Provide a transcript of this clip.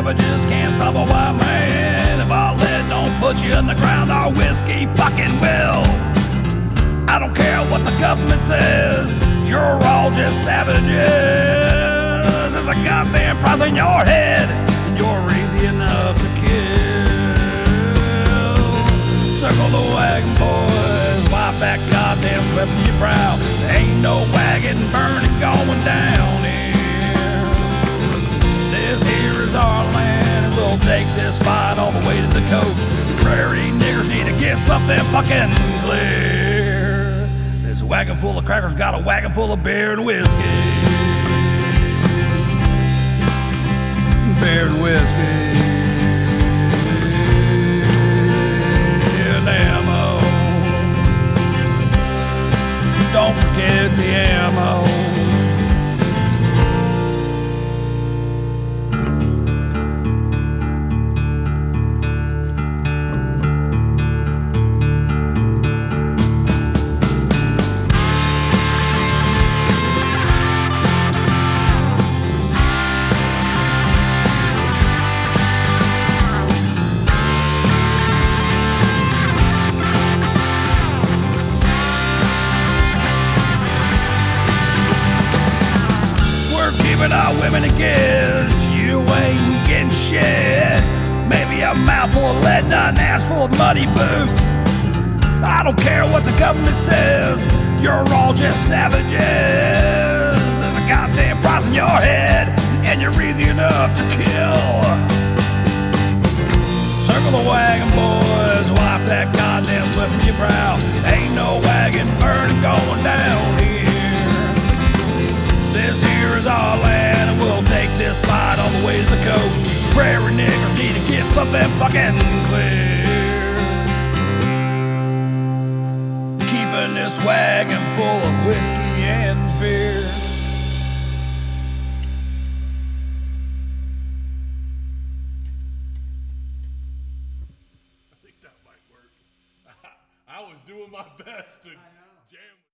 Savages can't stop a white man. If our lead don't put you in the ground, our whiskey fucking will. I don't care what the government says, you're all just savages. There's a goddamn price on your head, and you're easy enough to kill. Circle the wagon, boys, wipe that goddamn sweat from your brow. There ain't no wagon burning going down the the coast. Prairie niggers need to get something fucking clear. This wagon full of crackers got a wagon full of beer and whiskey. Beer and whiskey. Ammo. Don't forget the ammo. We're our women and kids. You ain't getting shit. Maybe a mouthful of lead, not an ass full of muddy boot. I don't care what the government says. You're all just savages. There's a goddamn price in your head, and you're easy enough to kill. Circle the wagon, boys. Wipe that goddamn sweat from your brow. Something fucking clear. Keeping this wagon full of whiskey and beer. I think that might work. I was doing my best to jam.